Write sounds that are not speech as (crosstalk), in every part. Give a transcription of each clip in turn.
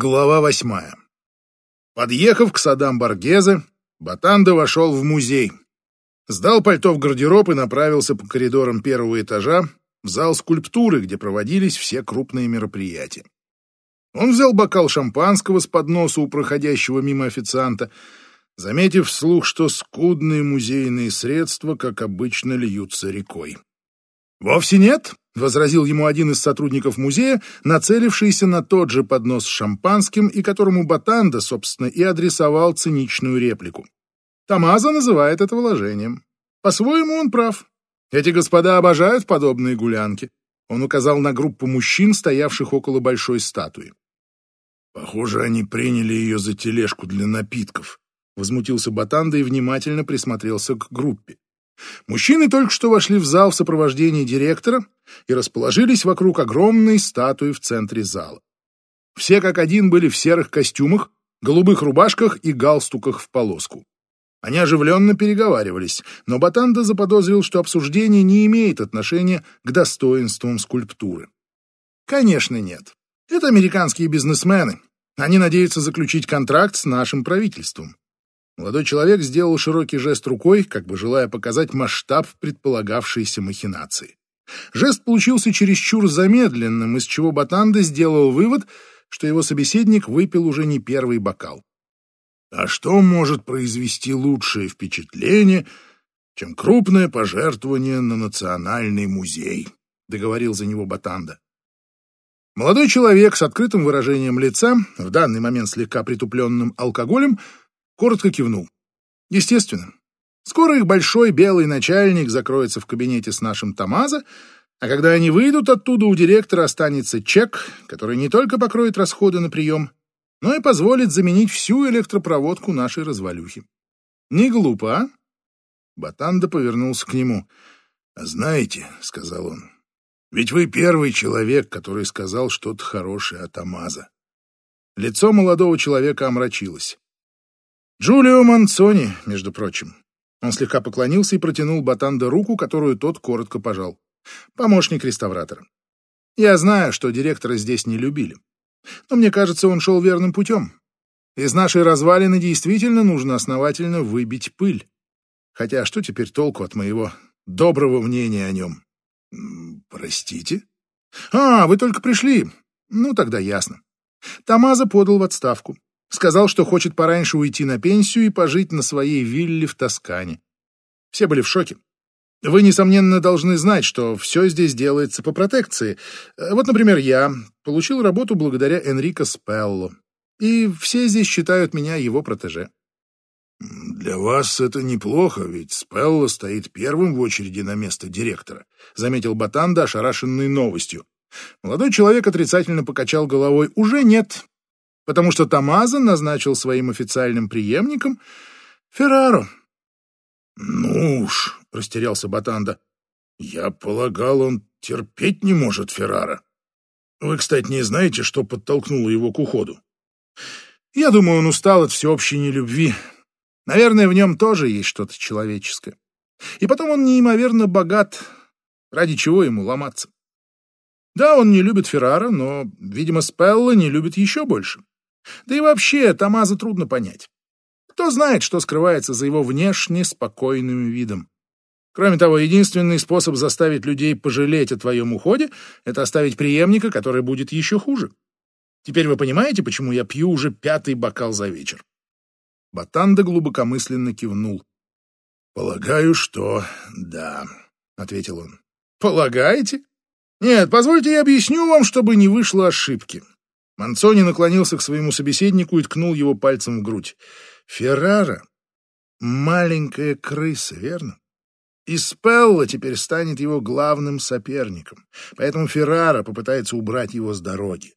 Глава восьмая. Подъехав к садам Баргезе, Батанда вошел в музей. Сдал пальто в гардероб и направился по коридорам первого этажа в зал скульптуры, где проводились все крупные мероприятия. Он взял бокал шампанского с подноса у проходящего мимо официанта, заметив вслух, что скудные музейные средства, как обычно, льются рекой. «Вовсе нет», — возразил ему один из сотрудников музея, нацелившийся на тот же поднос с шампанским и которому Батанда, собственно, и адресовал циничную реплику. Тамаза называет это вложением. По-своему он прав. Эти господа обожают подобные гулянки. Он указал на группу мужчин, стоявших около большой статуи. «Похоже, они приняли ее за тележку для напитков», — возмутился Батанда и внимательно присмотрелся к группе. Мужчины только что вошли в зал в сопровождении директора и расположились вокруг огромной статуи в центре зала. Все как один были в серых костюмах, голубых рубашках и галстуках в полоску. Они оживленно переговаривались, но Батанда заподозрил, что обсуждение не имеет отношения к достоинствам скульптуры. Конечно, нет. Это американские бизнесмены. Они надеются заключить контракт с нашим правительством. Молодой человек сделал широкий жест рукой, как бы желая показать масштаб предполагавшейся махинации. Жест получился чересчур замедленным, из чего Батанда сделал вывод, что его собеседник выпил уже не первый бокал. А что может произвести лучшее впечатление, чем крупное пожертвование на национальный музей? договорил за него Батанда. Молодой человек с открытым выражением лица, в данный момент слегка притупленным алкоголем, коротко кивнул. Естественно. Скоро их большой белый начальник закроется в кабинете с нашим Тамаза, а когда они выйдут оттуда, у директора останется чек, который не только покроет расходы на прием, но и позволит заменить всю электропроводку нашей развалюхи. Не глупо, а? Батанда повернулся к нему. «А знаете, — сказал он, — ведь вы первый человек, который сказал что-то хорошее о Тамаза». Лицо молодого человека омрачилось. Джулио Манцони, между прочим. Он слегка поклонился и протянул Батанда руку, которую тот коротко пожал. Помощник реставратора. Я знаю, что директора здесь не любили. Но мне кажется, он шел верным путем. Из нашей развалины действительно нужно основательно выбить пыль. Хотя что теперь толку от моего доброго мнения о нем? Простите? А, вы только пришли. Ну, тогда ясно. Тамаза подал в отставку. Сказал, что хочет пораньше уйти на пенсию и пожить на своей вилле в Тоскане. Все были в шоке. Вы, несомненно, должны знать, что все здесь делается по протекции. Вот, например, я получил работу благодаря Энрико Спелло. И все здесь считают меня его протеже. «Для вас это неплохо, ведь Спелло стоит первым в очереди на место директора», заметил Батанда, ошарашенный новостью. Молодой человек отрицательно покачал головой. «Уже нет потому что Тамаза назначил своим официальным преемником Ферраро. «Ну уж», — растерялся Батанда, — «я полагал, он терпеть не может Феррара. Вы, кстати, не знаете, что подтолкнуло его к уходу?» «Я думаю, он устал от всеобщей нелюбви. Наверное, в нем тоже есть что-то человеческое. И потом он неимоверно богат. Ради чего ему ломаться?» Да, он не любит Феррара, но, видимо, Спелла не любит еще больше. Да и вообще, Тамаза трудно понять. Кто знает, что скрывается за его внешне спокойным видом. Кроме того, единственный способ заставить людей пожалеть о твоем уходе — это оставить преемника, который будет еще хуже. Теперь вы понимаете, почему я пью уже пятый бокал за вечер?» Батанда глубокомысленно кивнул. «Полагаю, что да», — ответил он. «Полагаете? Нет, позвольте я объясню вам, чтобы не вышло ошибки. Манцони наклонился к своему собеседнику и ткнул его пальцем в грудь. «Феррара — маленькая крыса, верно? И Спелла теперь станет его главным соперником, поэтому Феррара попытается убрать его с дороги.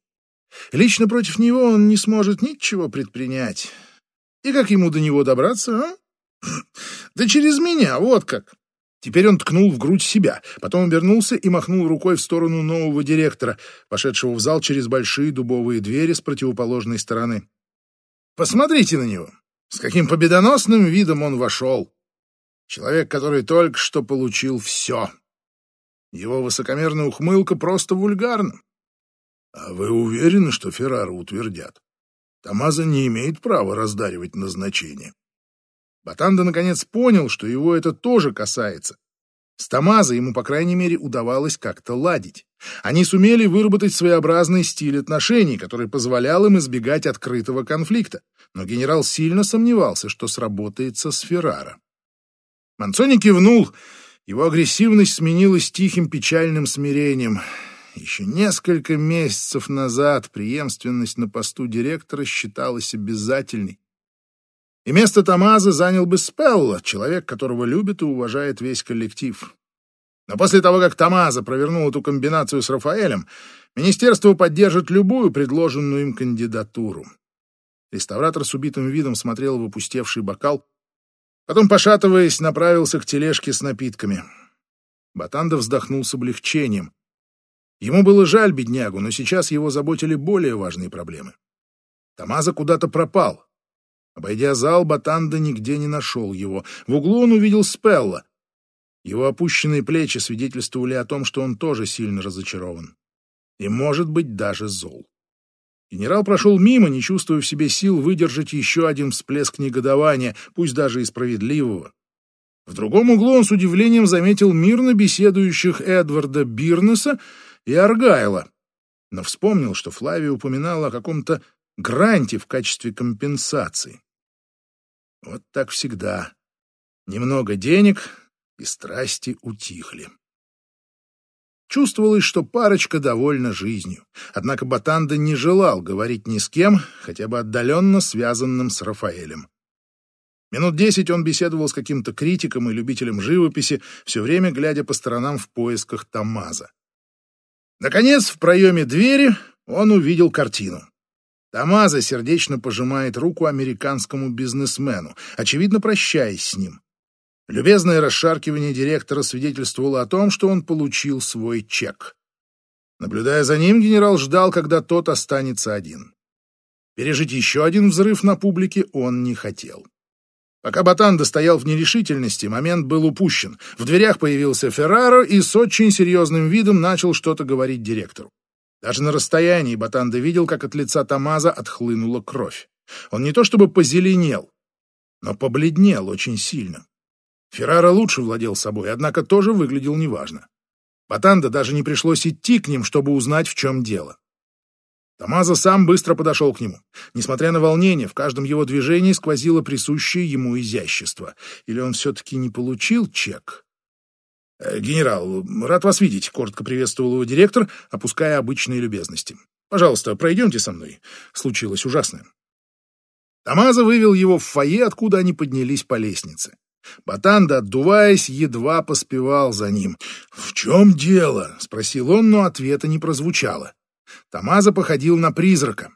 Лично против него он не сможет ничего предпринять. И как ему до него добраться, а? (clears throat) Да через меня, вот как. Теперь он ткнул в грудь себя, потом обернулся и махнул рукой в сторону нового директора, пошедшего в зал через большие дубовые двери с противоположной стороны. Посмотрите на него. С каким победоносным видом он вошел. Человек, который только что получил все. Его высокомерная ухмылка просто вульгарна. А вы уверены, что Феррара утвердят? Тамаза не имеет права раздаривать назначение. Батанда наконец понял, что его это тоже касается. С Тамаза ему, по крайней мере, удавалось как-то ладить. Они сумели выработать своеобразный стиль отношений, который позволял им избегать открытого конфликта. Но генерал сильно сомневался, что сработается с Феррара. Манцони кивнул. Его агрессивность сменилась тихим печальным смирением. Еще несколько месяцев назад преемственность на посту директора считалась обязательной. И место Тамаза занял бы Спелла, человек, которого любит и уважает весь коллектив. Но после того, как Тамаза провернул эту комбинацию с Рафаэлем, министерство поддержит любую предложенную им кандидатуру. Реставратор с убитым видом смотрел в опустевший бокал, потом, пошатываясь, направился к тележке с напитками. Батанда вздохнул с облегчением. Ему было жаль беднягу, но сейчас его заботили более важные проблемы. Тамаза куда-то пропал. Обойдя зал, Батанда нигде не нашел его. В углу он увидел Спелла. Его опущенные плечи свидетельствовали о том, что он тоже сильно разочарован. И, может быть, даже зол. Генерал прошел мимо, не чувствуя в себе сил выдержать еще один всплеск негодования, пусть даже и справедливого. В другом углу он с удивлением заметил мирно беседующих Эдварда Бирнеса и Аргайла, но вспомнил, что Флавия упоминала о каком-то гранте в качестве компенсации. Вот так всегда. Немного денег, и страсти утихли. Чувствовалось, что парочка довольна жизнью. Однако Батанда не желал говорить ни с кем, хотя бы отдаленно связанным с Рафаэлем. Минут десять он беседовал с каким-то критиком и любителем живописи, все время глядя по сторонам в поисках Тамаза. Наконец, в проеме двери он увидел картину. Тамаза сердечно пожимает руку американскому бизнесмену, очевидно, прощаясь с ним. Любезное расшаркивание директора свидетельствовало о том, что он получил свой чек. Наблюдая за ним, генерал ждал, когда тот останется один. Пережить еще один взрыв на публике он не хотел. Пока Батанда стоял в нерешительности, момент был упущен. В дверях появился Ферраро и с очень серьезным видом начал что-то говорить директору. Даже на расстоянии Батанда видел, как от лица Тамаза отхлынула кровь. Он не то чтобы позеленел, но побледнел очень сильно. Феррара лучше владел собой, однако тоже выглядел неважно. Батанда даже не пришлось идти к ним, чтобы узнать, в чем дело. Тамаза сам быстро подошел к нему. Несмотря на волнение, в каждом его движении сквозило присущее ему изящество. Или он все-таки не получил чек? «Э, «Генерал, рад вас видеть», — коротко приветствовал его директор, опуская обычные любезности. «Пожалуйста, пройдемте со мной. Случилось ужасное». Тамаза вывел его в фойе, откуда они поднялись по лестнице. Батанда, отдуваясь, едва поспевал за ним. «В чем дело?» — спросил он, но ответа не прозвучало. Тамаза походил на призрака.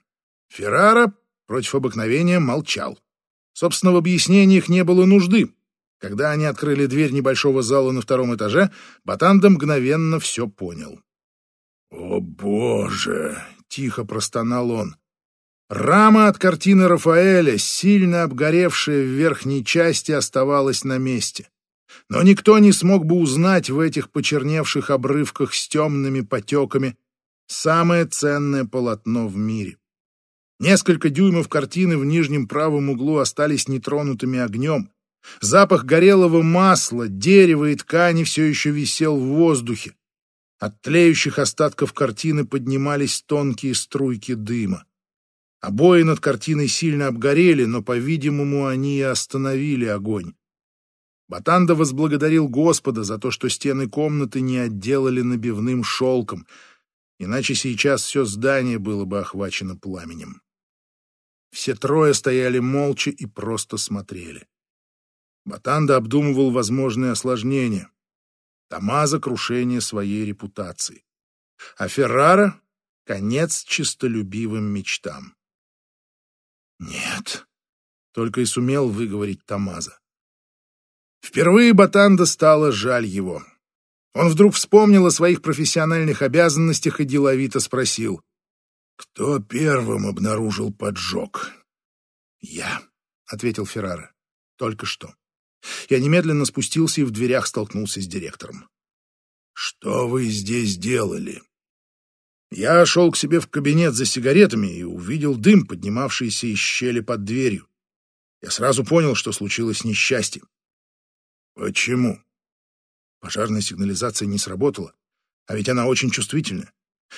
Феррара, против обыкновения, молчал. Собственно, в объяснениях не было нужды. Когда они открыли дверь небольшого зала на втором этаже, Батанда мгновенно все понял. «О, Боже!» — тихо простонал он. Рама от картины Рафаэля, сильно обгоревшая в верхней части, оставалась на месте. Но никто не смог бы узнать в этих почерневших обрывках с темными потеками самое ценное полотно в мире. Несколько дюймов картины в нижнем правом углу остались нетронутыми огнем. Запах горелого масла, дерева и ткани все еще висел в воздухе. От тлеющих остатков картины поднимались тонкие струйки дыма. Обои над картиной сильно обгорели, но, по-видимому, они и остановили огонь. Батанда возблагодарил Господа за то, что стены комнаты не отделали набивным шелком, иначе сейчас все здание было бы охвачено пламенем. Все трое стояли молча и просто смотрели. Батанда обдумывал возможные осложнения. Тамаза — крушение своей репутации. А Феррара — конец чистолюбивым мечтам. «Нет», — только и сумел выговорить Тамаза. Впервые Батанда стало жаль его. Он вдруг вспомнил о своих профессиональных обязанностях и деловито спросил. «Кто первым обнаружил поджог?» «Я», — ответил Феррара. «Только что». Я немедленно спустился и в дверях столкнулся с директором. «Что вы здесь делали?» Я шел к себе в кабинет за сигаретами и увидел дым, поднимавшийся из щели под дверью. Я сразу понял, что случилось несчастье. Почему? Пожарная сигнализация не сработала, а ведь она очень чувствительная.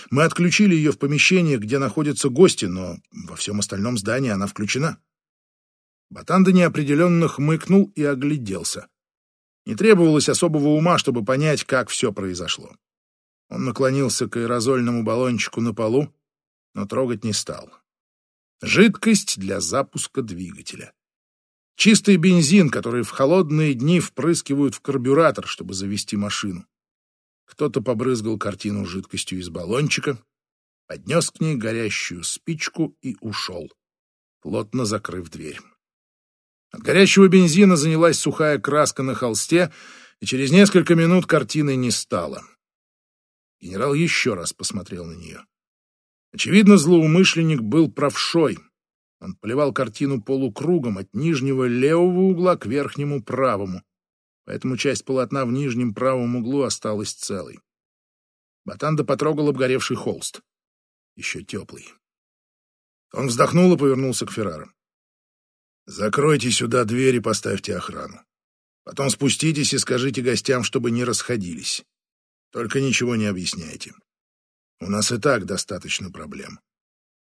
Мы отключили ее в помещении, где находятся гости, но во всем остальном здании она включена. Батанда неопределенно хмыкнул и огляделся. Не требовалось особого ума, чтобы понять, как все произошло. Он наклонился к аэрозольному баллончику на полу, но трогать не стал. Жидкость для запуска двигателя. Чистый бензин, который в холодные дни впрыскивают в карбюратор, чтобы завести машину. Кто-то побрызгал картину жидкостью из баллончика, поднес к ней горящую спичку и ушел, плотно закрыв дверь. От горящего бензина занялась сухая краска на холсте, и через несколько минут картины не стало. Генерал еще раз посмотрел на нее. Очевидно, злоумышленник был правшой. Он поливал картину полукругом от нижнего левого угла к верхнему правому поэтому часть полотна в нижнем правом углу осталась целой. Батанда потрогал обгоревший холст. Еще теплый. Он вздохнул и повернулся к Феррару. «Закройте сюда дверь и поставьте охрану. Потом спуститесь и скажите гостям, чтобы не расходились. Только ничего не объясняйте. У нас и так достаточно проблем.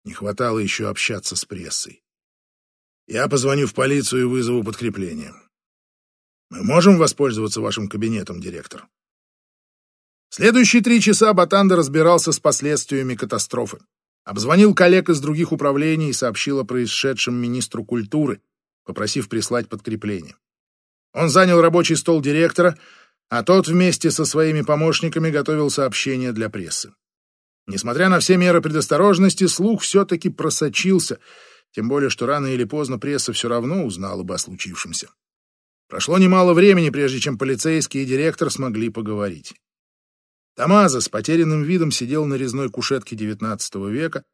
Не хватало еще общаться с прессой. Я позвоню в полицию и вызову подкрепление. Мы можем воспользоваться вашим кабинетом, директор. Следующие три часа Батанда разбирался с последствиями катастрофы. Обзвонил коллег из других управлений и сообщил о происшедшем министру культуры, попросив прислать подкрепление. Он занял рабочий стол директора, а тот вместе со своими помощниками готовил сообщение для прессы. Несмотря на все меры предосторожности, слух все-таки просочился, тем более, что рано или поздно пресса все равно узнала бы о случившемся. Прошло немало времени, прежде чем полицейский и директор смогли поговорить. Тамаза с потерянным видом сидел на резной кушетке XIX века,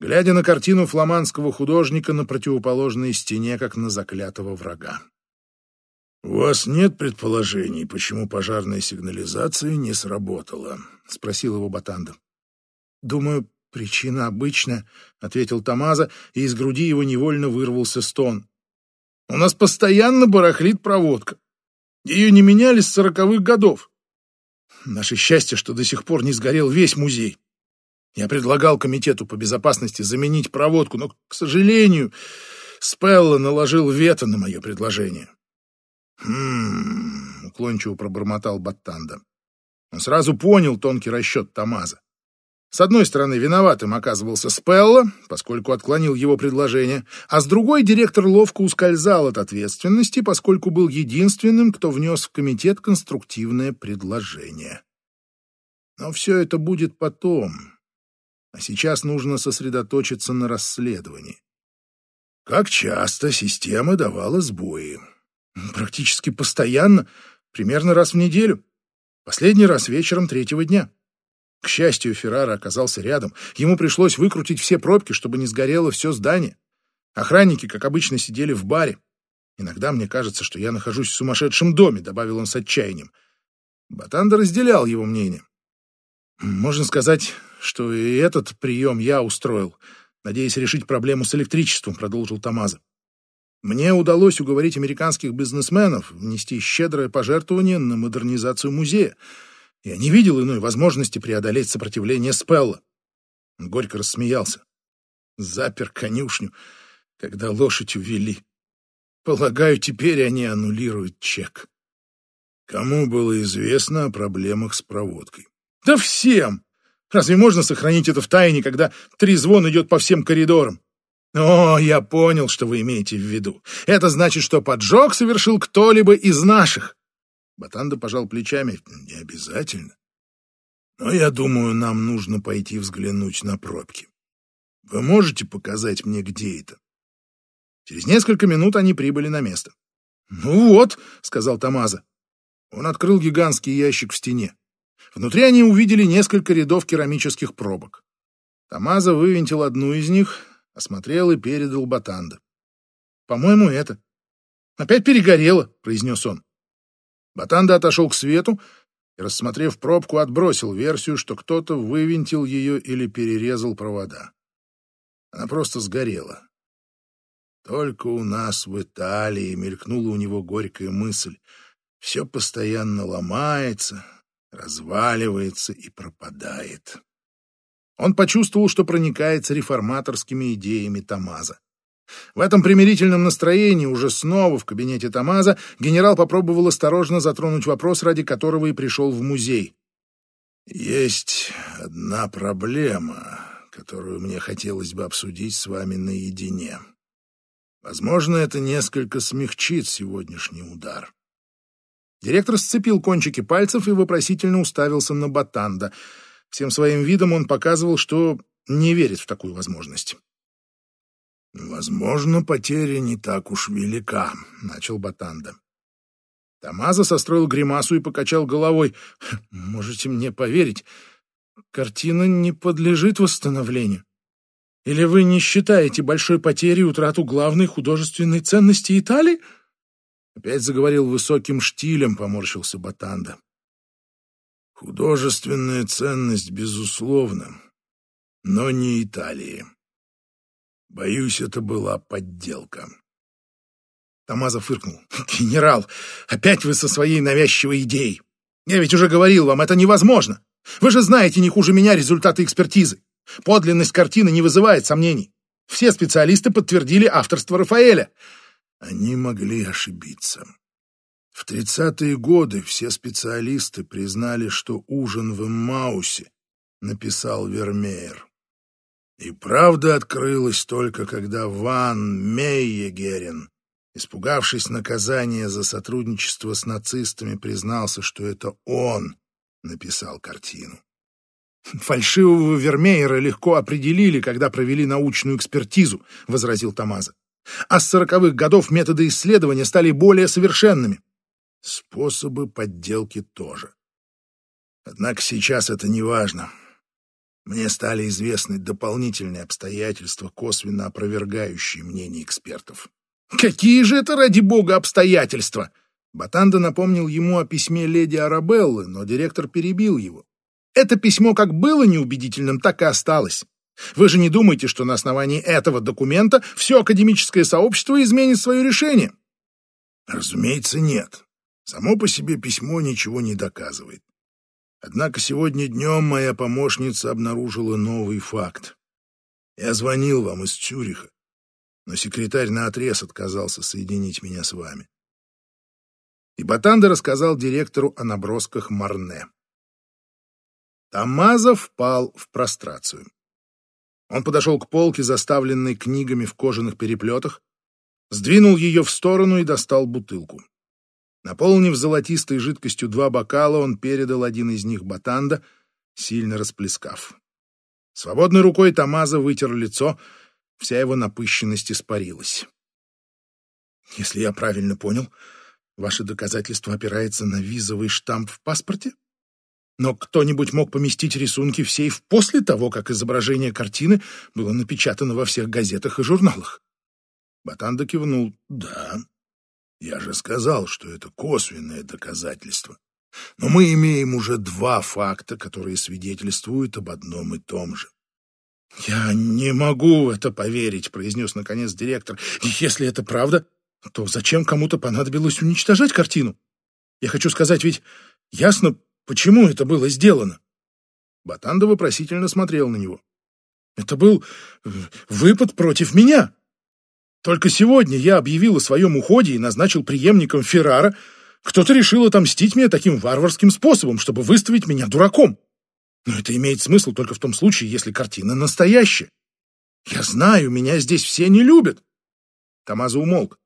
глядя на картину фламандского художника на противоположной стене, как на заклятого врага. «У вас нет предположений, почему пожарная сигнализация не сработала?» — спросил его Батанда. «Думаю, причина обычная», — ответил Тамаза, и из груди его невольно вырвался стон. У нас постоянно барахлит проводка. Ее не меняли с сороковых годов. Наше счастье, что до сих пор не сгорел весь музей. Я предлагал комитету по безопасности заменить проводку, но, к сожалению, Спелла наложил вето на мое предложение. «Хм...» — уклончиво пробормотал Баттанда. Он сразу понял тонкий расчет Тамаза. С одной стороны, виноватым оказывался Спелла, поскольку отклонил его предложение, а с другой директор ловко ускользал от ответственности, поскольку был единственным, кто внес в комитет конструктивное предложение. Но все это будет потом, а сейчас нужно сосредоточиться на расследовании. Как часто система давала сбои? Практически постоянно, примерно раз в неделю. Последний раз вечером третьего дня. К счастью, Феррара оказался рядом. Ему пришлось выкрутить все пробки, чтобы не сгорело все здание. Охранники, как обычно, сидели в баре. Иногда мне кажется, что я нахожусь в сумасшедшем доме, добавил он с отчаянием. Батанда разделял его мнение. Можно сказать, что и этот прием я устроил, надеясь решить проблему с электричеством, продолжил Тамаза. Мне удалось уговорить американских бизнесменов внести щедрое пожертвование на модернизацию музея. Я не видел иной возможности преодолеть сопротивление Спелла. Он горько рассмеялся. Запер конюшню, когда лошадь увели. Полагаю, теперь они аннулируют чек. Кому было известно о проблемах с проводкой? Да всем! Разве можно сохранить это в тайне, когда трезвон идет по всем коридорам? О, я понял, что вы имеете в виду. Это значит, что поджог совершил кто-либо из наших. Батанда пожал плечами. Не обязательно. Но я думаю, нам нужно пойти взглянуть на пробки. Вы можете показать мне, где это? Через несколько минут они прибыли на место. «Ну вот», — сказал Тамаза. Он открыл гигантский ящик в стене. Внутри они увидели несколько рядов керамических пробок. Тамаза вывинтил одну из них, осмотрел и передал Батанда. «По-моему, это». «Опять перегорело», — произнес он. Батанда отошел к свету и, рассмотрев пробку, отбросил версию, что кто-то вывинтил ее или перерезал провода. Она просто сгорела. Только у нас в Италии мелькнула у него горькая мысль. Все постоянно ломается, разваливается и пропадает. Он почувствовал, что проникается реформаторскими идеями Тамаза. В этом примирительном настроении уже снова в кабинете Тамаза генерал попробовал осторожно затронуть вопрос, ради которого и пришел в музей. «Есть одна проблема, которую мне хотелось бы обсудить с вами наедине. Возможно, это несколько смягчит сегодняшний удар». Директор сцепил кончики пальцев и вопросительно уставился на Батанда. Всем своим видом он показывал, что не верит в такую возможность. «Возможно, потеря не так уж велика», — начал Батанда. Тамаза состроил гримасу и покачал головой. «Можете мне поверить, картина не подлежит восстановлению. Или вы не считаете большой потерей утрату главной художественной ценности Италии?» Опять заговорил высоким штилем, поморщился Батанда. «Художественная ценность, безусловно, но не Италии. Боюсь, это была подделка. Тамазов фыркнул. (laughs) «Генерал, опять вы со своей навязчивой идеей. Я ведь уже говорил вам, это невозможно. Вы же знаете не хуже меня результаты экспертизы. Подлинность картины не вызывает сомнений. Все специалисты подтвердили авторство Рафаэля. Они могли ошибиться. В тридцатые годы все специалисты признали, что ужин в Эммаусе написал Вермеер. И правда открылась только, когда Ван Мейегерен, испугавшись наказания за сотрудничество с нацистами, признался, что это он написал картину. «Фальшивого Вермеера легко определили, когда провели научную экспертизу», — возразил Тамаза. «А с сороковых годов методы исследования стали более совершенными. Способы подделки тоже. Однако сейчас это не важно. Мне стали известны дополнительные обстоятельства, косвенно опровергающие мнение экспертов. «Какие же это, ради бога, обстоятельства?» Батанда напомнил ему о письме леди Арабеллы, но директор перебил его. «Это письмо как было неубедительным, так и осталось. Вы же не думаете, что на основании этого документа все академическое сообщество изменит свое решение?» «Разумеется, нет. Само по себе письмо ничего не доказывает. Однако сегодня днем моя помощница обнаружила новый факт. Я звонил вам из Цюриха, но секретарь наотрез отказался соединить меня с вами. И Батанда рассказал директору о набросках Марне. Тамазов впал в прострацию. Он подошел к полке, заставленной книгами в кожаных переплетах, сдвинул ее в сторону и достал бутылку. Наполнив золотистой жидкостью два бокала, он передал один из них Батанда, сильно расплескав. Свободной рукой Тамаза вытер лицо, вся его напыщенность испарилась. «Если я правильно понял, ваше доказательство опирается на визовый штамп в паспорте? Но кто-нибудь мог поместить рисунки в сейф после того, как изображение картины было напечатано во всех газетах и журналах?» Батанда кивнул. «Да, я же сказал, что это косвенное доказательство. Но мы имеем уже два факта, которые свидетельствуют об одном и том же. «Я не могу в это поверить», — произнес наконец директор. «Если это правда, то зачем кому-то понадобилось уничтожать картину? Я хочу сказать, ведь ясно, почему это было сделано». Батанда вопросительно смотрел на него. «Это был выпад против меня. Только сегодня я объявил о своем уходе и назначил преемником Феррара. Кто-то решил отомстить мне таким варварским способом, чтобы выставить меня дураком. Но это имеет смысл только в том случае, если картина настоящая. Я знаю, меня здесь все не любят. Тамаза умолк.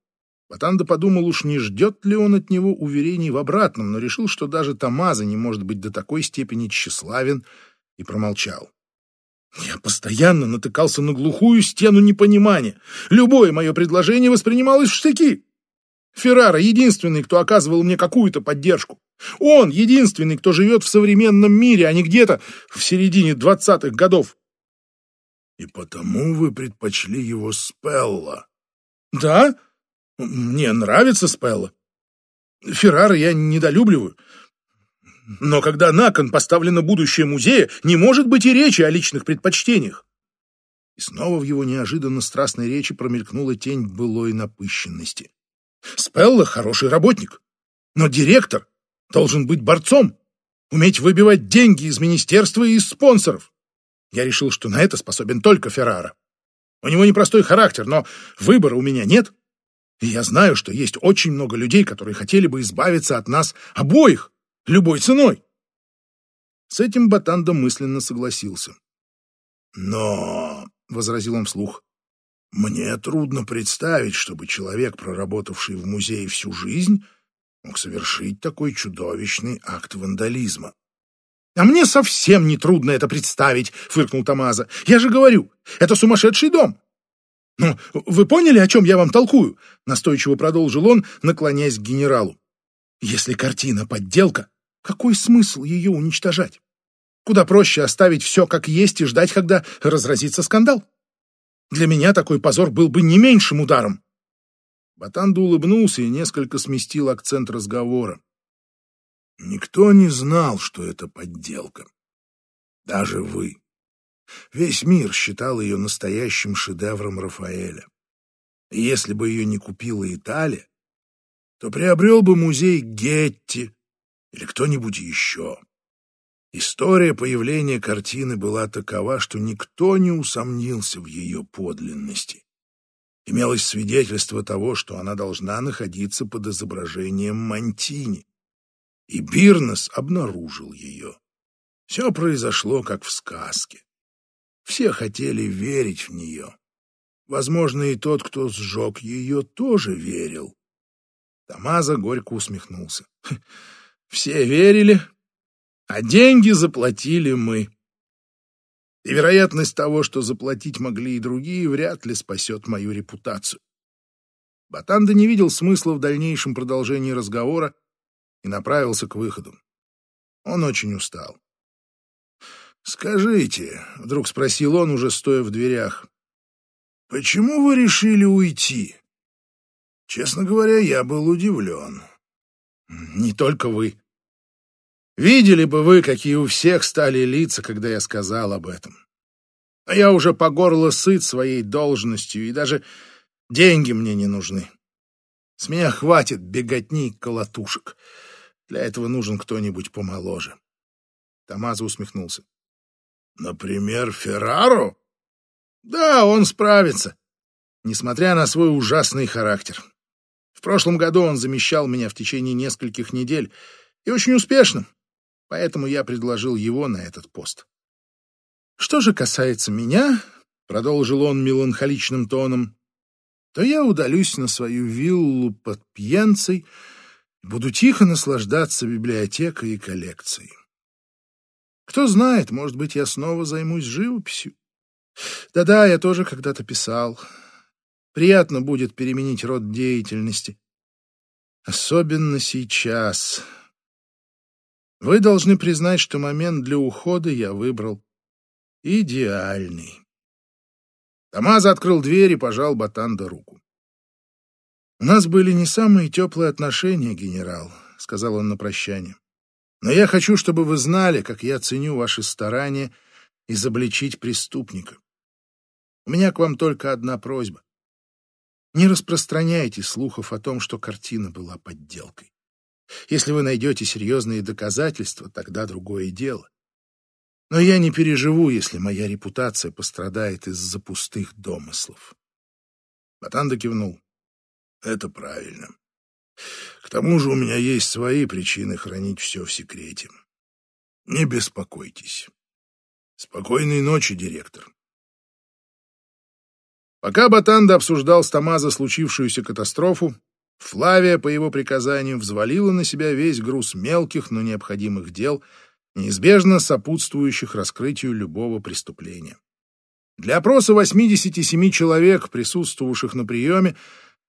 Батанда подумал, уж не ждет ли он от него уверений в обратном, но решил, что даже Тамаза не может быть до такой степени тщеславен, и промолчал. Я постоянно натыкался на глухую стену непонимания. Любое мое предложение воспринималось в штыки. Феррара — единственный, кто оказывал мне какую-то поддержку. Он — единственный, кто живет в современном мире, а не где-то в середине двадцатых годов. И потому вы предпочли его Спелла? Да, мне нравится Спелла. Феррара я недолюбливаю. Но когда на кон поставлено будущее музея, не может быть и речи о личных предпочтениях. И снова в его неожиданно страстной речи промелькнула тень былой напыщенности. Спелла — хороший работник, но директор должен быть борцом, уметь выбивать деньги из министерства и из спонсоров. Я решил, что на это способен только Феррара. У него непростой характер, но выбора у меня нет. И я знаю, что есть очень много людей, которые хотели бы избавиться от нас обоих любой ценой. С этим Батанда мысленно согласился. Но, — возразил он вслух, — мне трудно представить, чтобы человек, проработавший в музее всю жизнь, мог совершить такой чудовищный акт вандализма. «А мне совсем не трудно это представить», — фыркнул Тамаза. «Я же говорю, это сумасшедший дом». «Ну, вы поняли, о чем я вам толкую?» — настойчиво продолжил он, наклоняясь к генералу. «Если картина — подделка, какой смысл ее уничтожать? Куда проще оставить все как есть и ждать, когда разразится скандал. Для меня такой позор был бы не меньшим ударом». Батанду улыбнулся и несколько сместил акцент разговора. Никто не знал, что это подделка. Даже вы. Весь мир считал ее настоящим шедевром Рафаэля. И если бы ее не купила Италия, то приобрел бы музей Гетти или кто-нибудь еще. История появления картины была такова, что никто не усомнился в ее подлинности. Имелось свидетельство того, что она должна находиться под изображением Мантини, и Бирнес обнаружил ее. Все произошло, как в сказке. Все хотели верить в нее. Возможно, и тот, кто сжег ее, тоже верил. Тамаза горько усмехнулся. Все верили, а деньги заплатили мы. И вероятность того, что заплатить могли и другие, вряд ли спасет мою репутацию. Батанда не видел смысла в дальнейшем продолжении разговора и направился к выходу. Он очень устал. «Скажите», — вдруг спросил он, уже стоя в дверях, — «почему вы решили уйти?» Честно говоря, я был удивлен. «Не только вы. Видели бы вы, какие у всех стали лица, когда я сказал об этом. А я уже по горло сыт своей должностью, и даже деньги мне не нужны. С меня хватит беготни колотушек. Для этого нужен кто-нибудь помоложе. Тамаза усмехнулся. Например, Ферраро? Да, он справится, несмотря на свой ужасный характер. В прошлом году он замещал меня в течение нескольких недель, и очень успешно, поэтому я предложил его на этот пост. Что же касается меня, продолжил он меланхоличным тоном, то я удалюсь на свою виллу под Пьенцей, Буду тихо наслаждаться библиотекой и коллекцией. Кто знает, может быть, я снова займусь живописью. Да-да, я тоже когда-то писал. Приятно будет переменить род деятельности. Особенно сейчас. Вы должны признать, что момент для ухода я выбрал идеальный. Тамаза открыл дверь и пожал Батанда руку. «У нас были не самые теплые отношения, генерал», — сказал он на прощание. «Но я хочу, чтобы вы знали, как я ценю ваши старания изобличить преступника. У меня к вам только одна просьба. Не распространяйте слухов о том, что картина была подделкой. Если вы найдете серьезные доказательства, тогда другое дело. Но я не переживу, если моя репутация пострадает из-за пустых домыслов. Батанда кивнул. Это правильно. К тому же у меня есть свои причины хранить все в секрете. Не беспокойтесь. Спокойной ночи, директор. Пока Батанда обсуждал с Тамаза случившуюся катастрофу, Флавия, по его приказанию, взвалила на себя весь груз мелких, но необходимых дел, неизбежно сопутствующих раскрытию любого преступления. Для опроса 87 человек, присутствовавших на приеме,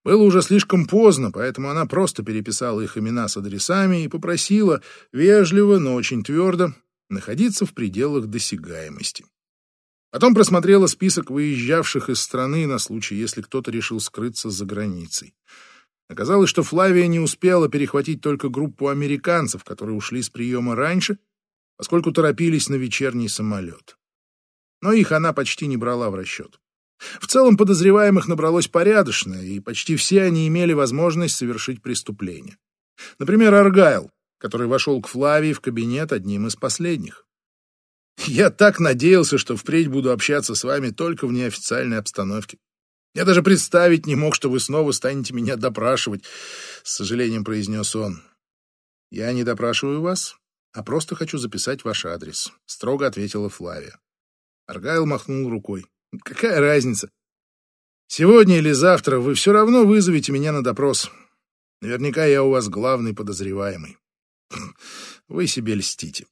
было уже слишком поздно, поэтому она просто переписала их имена с адресами и попросила, вежливо, но очень твердо, находиться в пределах досягаемости. Потом просмотрела список выезжавших из страны на случай, если кто-то решил скрыться за границей. Оказалось, что Флавия не успела перехватить только группу американцев, которые ушли с приема раньше, поскольку торопились на вечерний самолет. Но их она почти не брала в расчет. В целом подозреваемых набралось порядочно, и почти все они имели возможность совершить преступление. Например, Аргайл, который вошел к Флавии в кабинет одним из последних. «Я так надеялся, что впредь буду общаться с вами только в неофициальной обстановке. Я даже представить не мог, что вы снова станете меня допрашивать», — с сожалением произнес он. «Я не допрашиваю вас, а просто хочу записать ваш адрес», — строго ответила Флавия. Аргайл махнул рукой. Какая разница? Сегодня или завтра вы все равно вызовете меня на допрос. Наверняка я у вас главный подозреваемый. (laughs) Вы себе льстите.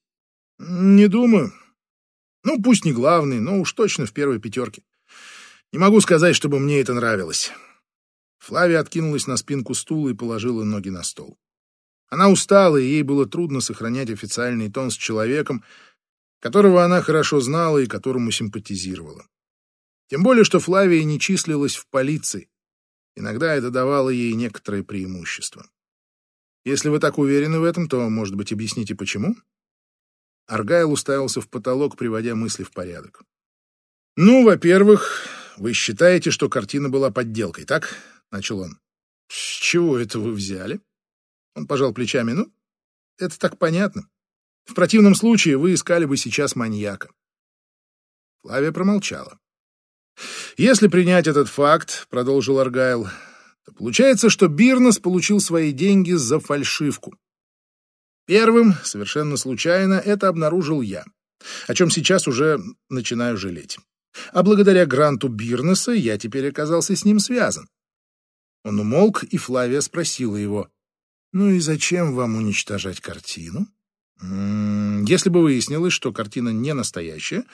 Не думаю. Ну, пусть не главный, но уж точно в первой пятерке. Не могу сказать, чтобы мне это нравилось. Флавия откинулась на спинку стула и положила ноги на стол. Она устала, и ей было трудно сохранять официальный тон с человеком, которого она хорошо знала и которому симпатизировала. Тем более, что Флавия не числилась в полиции. Иногда это давало ей некоторое преимущество. Если вы так уверены в этом, то, может быть, объясните, почему? Аргайл уставился в потолок, приводя мысли в порядок. «Ну, во-первых, вы считаете, что картина была подделкой, так?» — начал он. «С чего это вы взяли?» Он пожал плечами. «Ну, это так понятно. В противном случае вы искали бы сейчас маньяка». Флавия промолчала. Если принять этот факт, продолжил Аргайл, то получается, что Бирнес получил свои деньги за фальшивку. Первым, совершенно случайно, это обнаружил я, о чем сейчас уже начинаю жалеть. А благодаря гранту Бирнеса я теперь оказался с ним связан. Он умолк, и Флавия спросила его, «Ну и зачем вам уничтожать картину?» «М -м, «Если бы выяснилось, что картина не настоящая,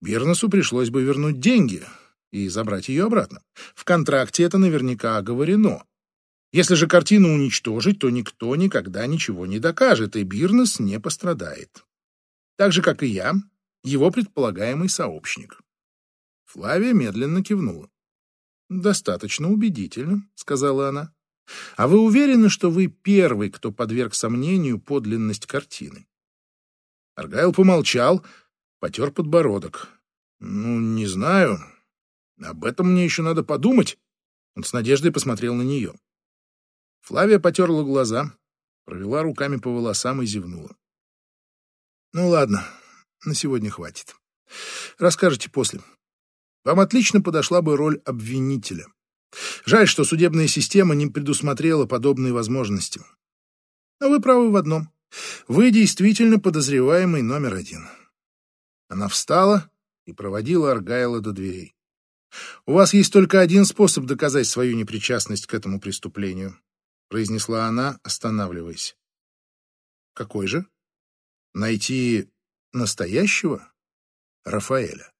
Бирнесу пришлось бы вернуть деньги, и забрать ее обратно. В контракте это наверняка оговорено. Если же картину уничтожить, то никто никогда ничего не докажет, и Бирнес не пострадает. Так же, как и я, его предполагаемый сообщник. Флавия медленно кивнула. «Достаточно убедительно», — сказала она. «А вы уверены, что вы первый, кто подверг сомнению подлинность картины?» Аргайл помолчал, потер подбородок. «Ну, не знаю. Об этом мне еще надо подумать. Он с надеждой посмотрел на нее. Флавия потерла глаза, провела руками по волосам и зевнула. Ну ладно, на сегодня хватит. Расскажете после. Вам отлично подошла бы роль обвинителя. Жаль, что судебная система не предусмотрела подобные возможности. Но вы правы в одном. Вы действительно подозреваемый номер один. Она встала и проводила Аргайла до дверей. «У вас есть только один способ доказать свою непричастность к этому преступлению», произнесла она, останавливаясь. «Какой же? Найти настоящего Рафаэля?»